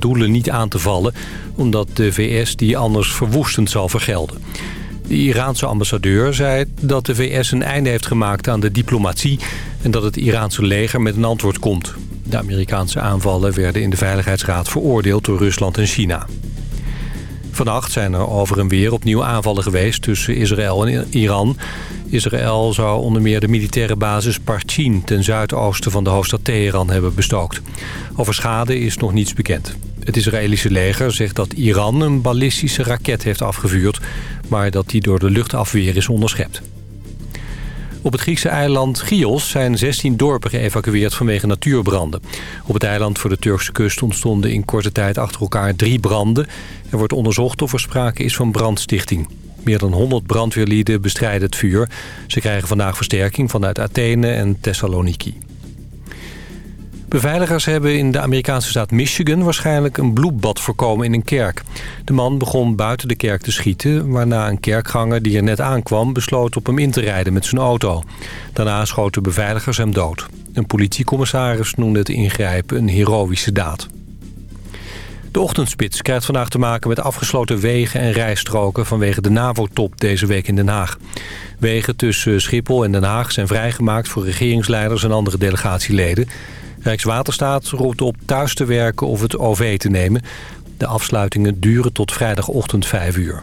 doelen niet aan te vallen... omdat de VS die anders verwoestend zal vergelden. De Iraanse ambassadeur zei dat de VS een einde heeft gemaakt aan de diplomatie... en dat het Iraanse leger met een antwoord komt. De Amerikaanse aanvallen werden in de Veiligheidsraad veroordeeld door Rusland en China. Vannacht zijn er over en weer opnieuw aanvallen geweest tussen Israël en Iran. Israël zou onder meer de militaire basis Parchin ten zuidoosten van de hoofdstad Teheran hebben bestookt. Over schade is nog niets bekend. Het Israëlische leger zegt dat Iran een ballistische raket heeft afgevuurd... maar dat die door de luchtafweer is onderschept. Op het Griekse eiland Chios zijn 16 dorpen geëvacueerd vanwege natuurbranden. Op het eiland voor de Turkse kust ontstonden in korte tijd achter elkaar drie branden. Er wordt onderzocht of er sprake is van brandstichting. Meer dan 100 brandweerlieden bestrijden het vuur. Ze krijgen vandaag versterking vanuit Athene en Thessaloniki. Beveiligers hebben in de Amerikaanse staat Michigan waarschijnlijk een bloedbad voorkomen in een kerk. De man begon buiten de kerk te schieten, waarna een kerkganger die er net aankwam besloot op hem in te rijden met zijn auto. Daarna schoten beveiligers hem dood. Een politiecommissaris noemde het ingrijpen een heroïsche daad. De ochtendspits krijgt vandaag te maken met afgesloten wegen en rijstroken vanwege de NAVO-top deze week in Den Haag. Wegen tussen Schiphol en Den Haag zijn vrijgemaakt voor regeringsleiders en andere delegatieleden. Rijkswaterstaat roept op thuis te werken of het OV te nemen. De afsluitingen duren tot vrijdagochtend 5 uur.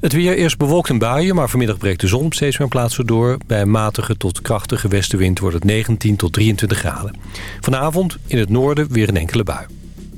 Het weer eerst bewolkt en buien, maar vanmiddag breekt de zon op steeds meer plaatsen door. Bij matige tot krachtige westenwind wordt het 19 tot 23 graden. Vanavond in het noorden weer een enkele bui.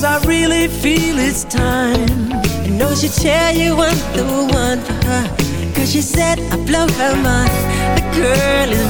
Cause I really feel it's time. You know she tell you I'm the one for her. Cause she said I blow her mind. The girl is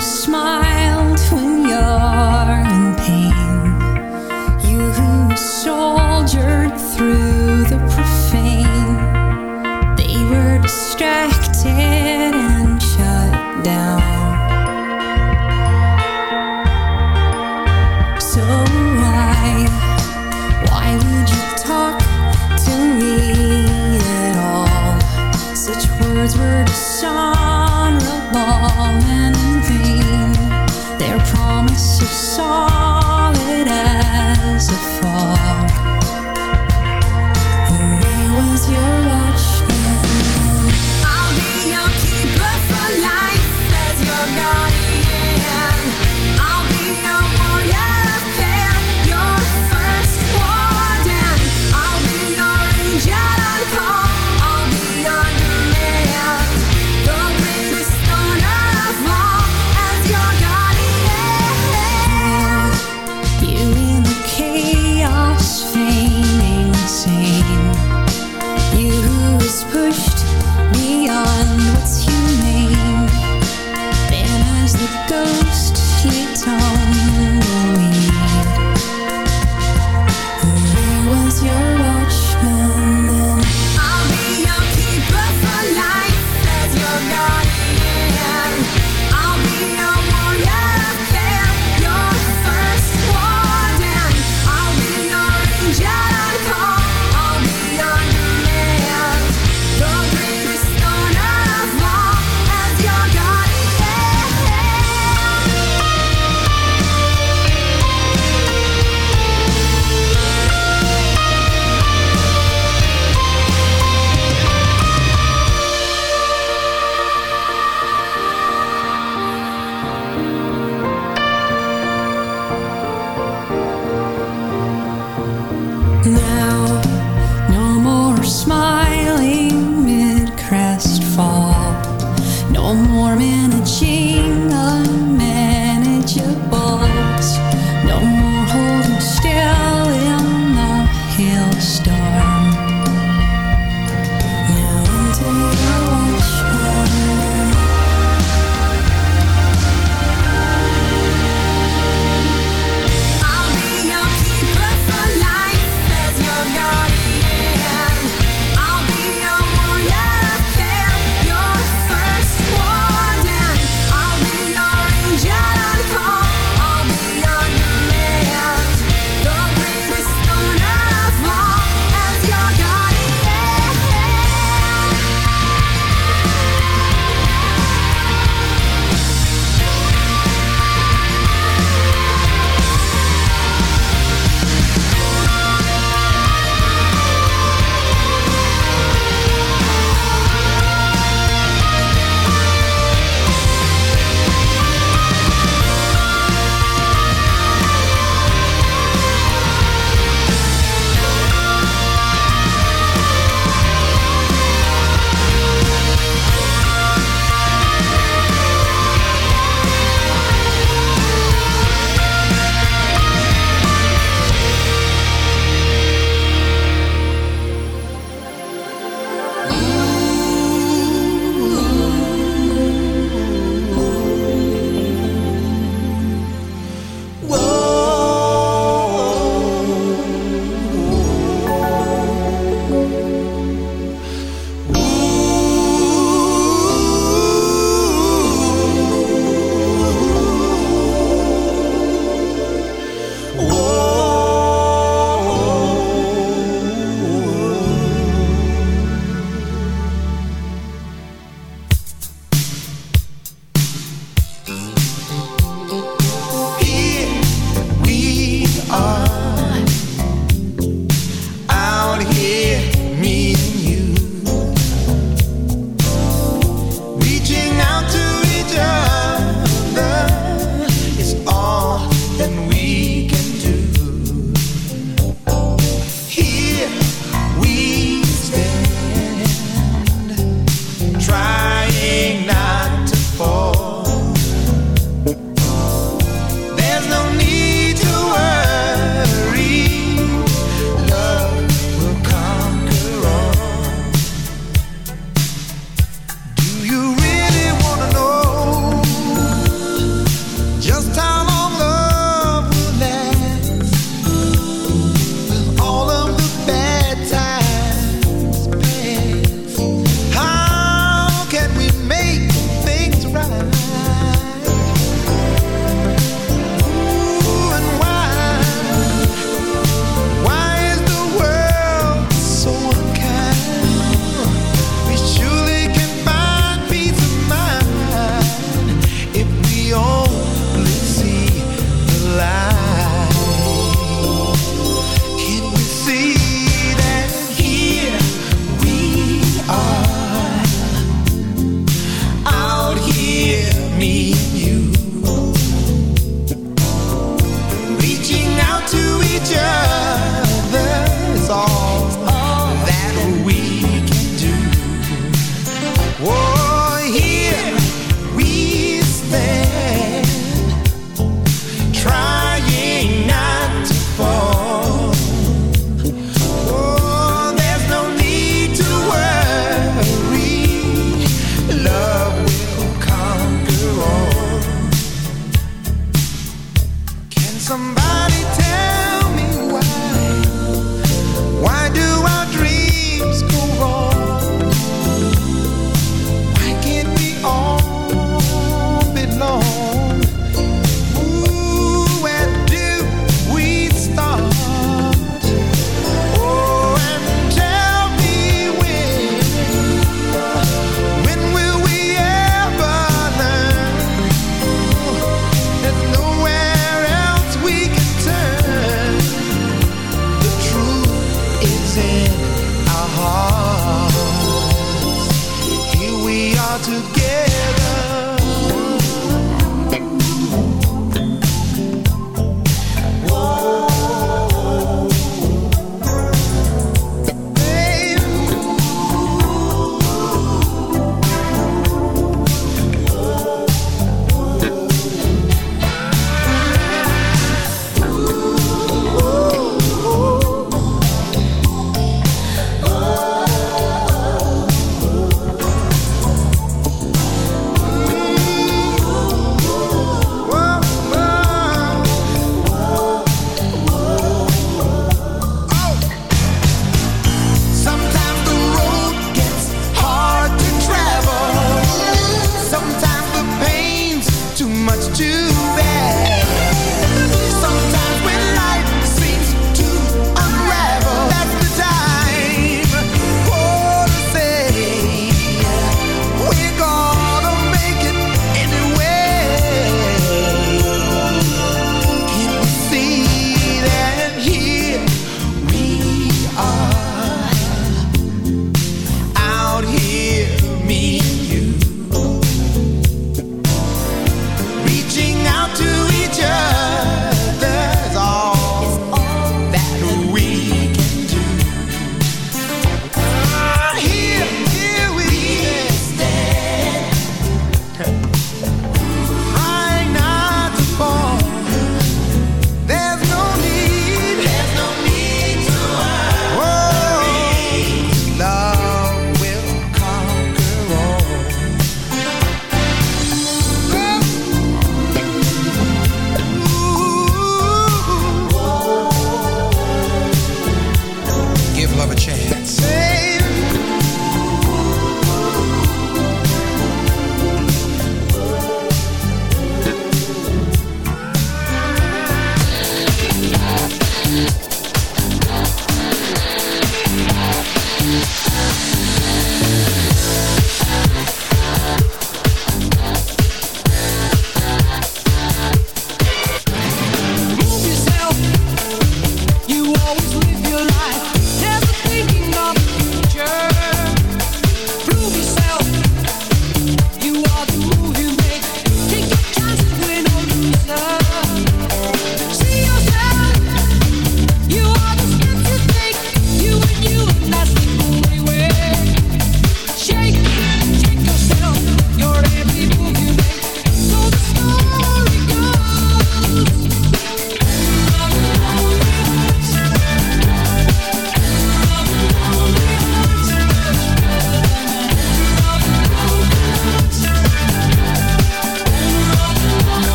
smiled when you're in pain. You saw.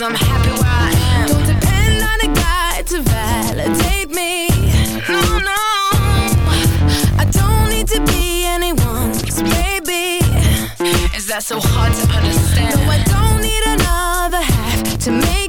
Cause I'm happy where I am. Don't depend on a guy to validate me. No, no. I don't need to be anyone's baby. Is that so hard to understand? No, I don't need another half to make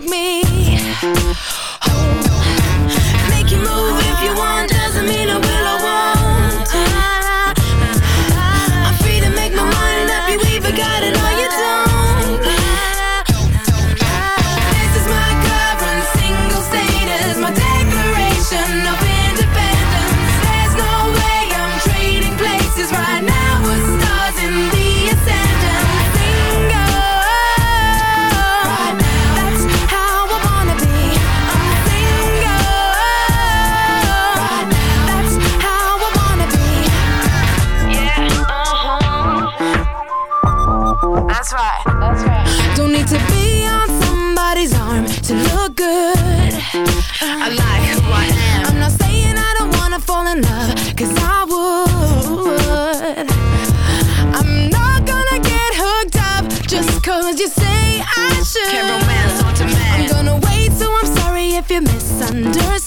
I like who I am. I'm not saying I don't wanna fall in love, cause I would. I'm not gonna get hooked up just cause you say I should. Can't romance on I'm gonna wait, so I'm sorry if you misunderstood.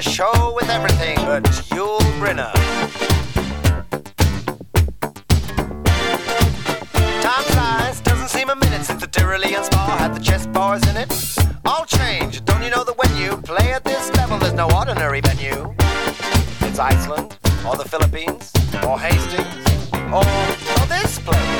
A show with everything but Yul Brynner. Time flies, doesn't seem a minute since the Tyrolean spa had the chess bars in it. All change, don't you know that when you play at this level, there's no ordinary venue? It's Iceland, or the Philippines, or Hastings, or, or this place.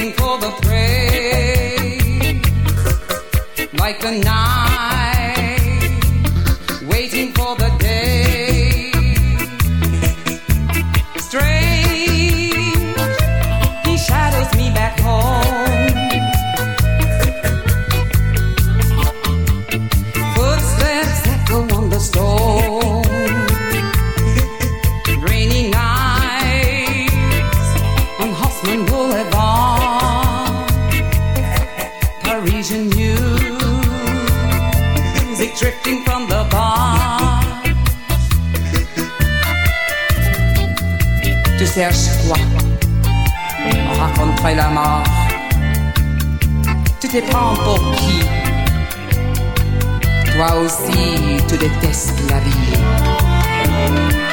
waiting for the praise like a knife. cherches quoi? On raconterait la mort. Tu te prends pour qui? Toi aussi, tu détestes la vie.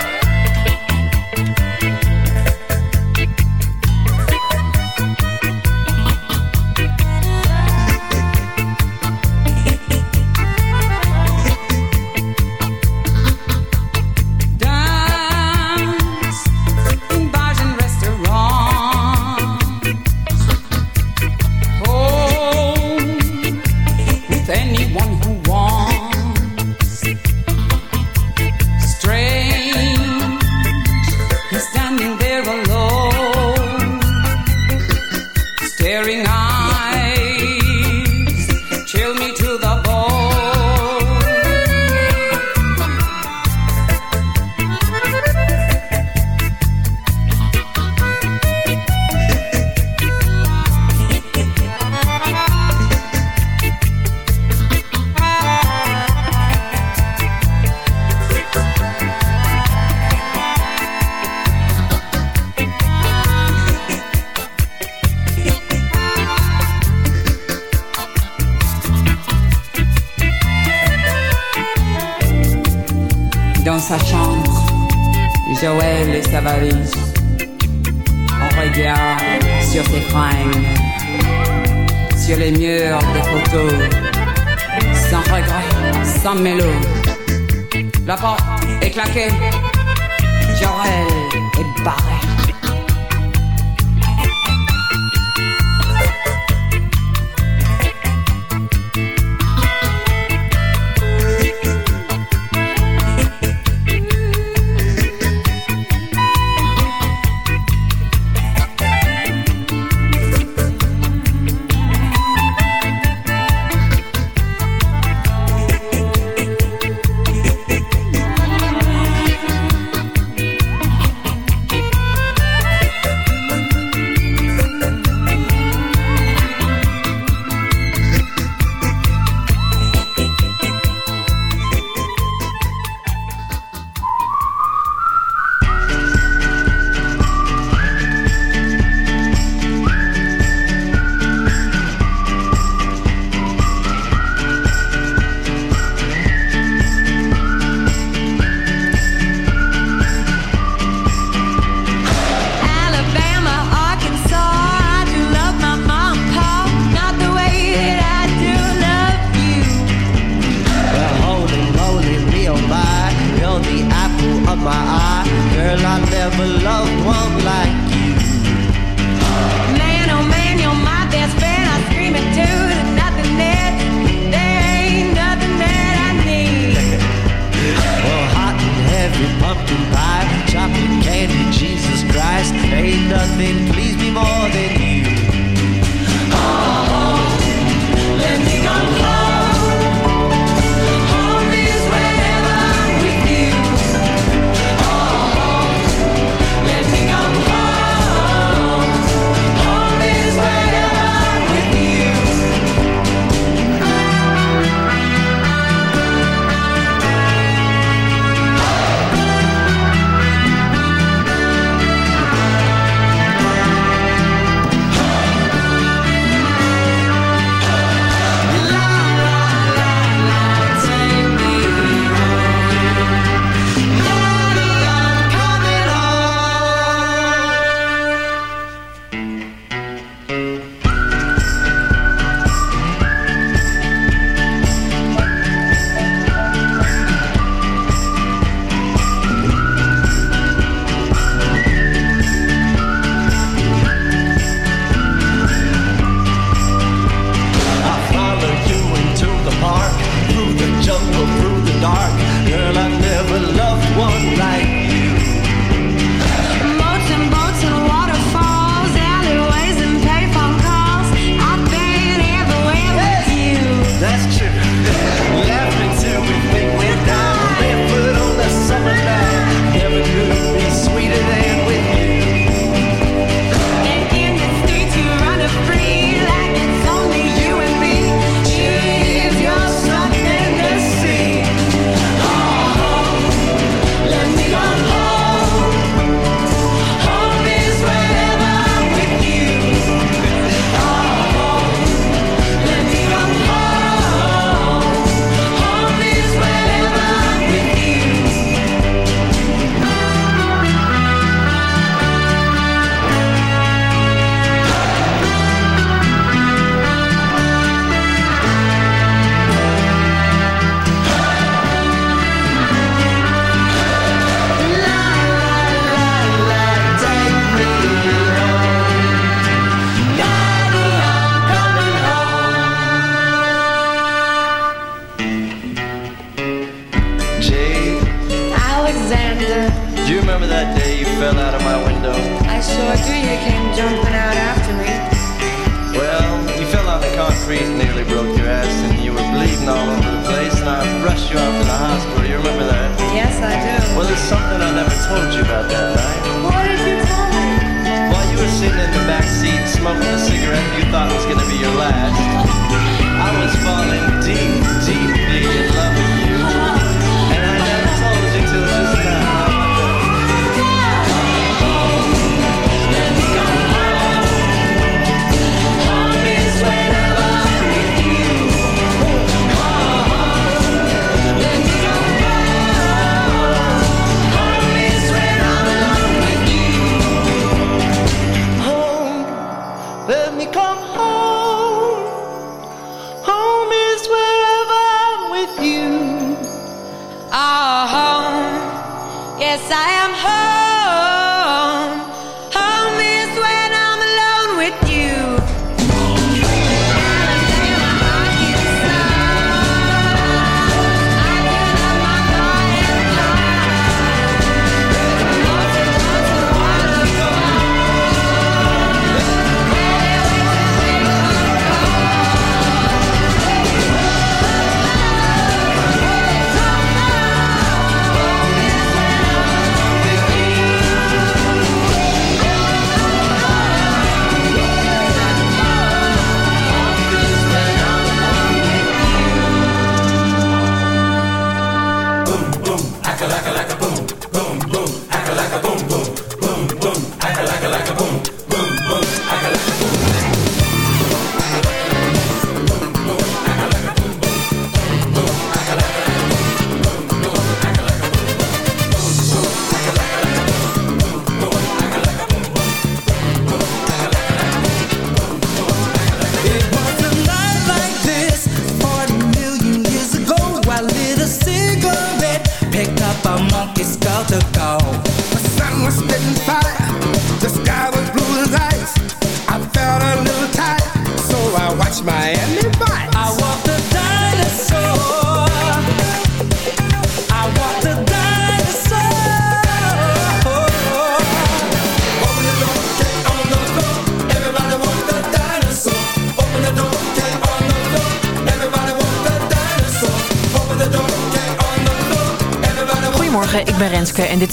On regarde sur ses fringues, sur les murs des photos, sans regret, sans mélo. La porte est claquée, Jorel est barré.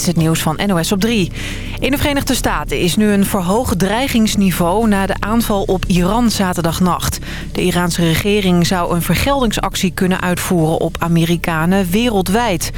Is het nieuws van NOS op 3. In de Verenigde Staten is nu een verhoogd dreigingsniveau... na de aanval op Iran zaterdagnacht. De Iraanse regering zou een vergeldingsactie kunnen uitvoeren op Amerikanen wereldwijd.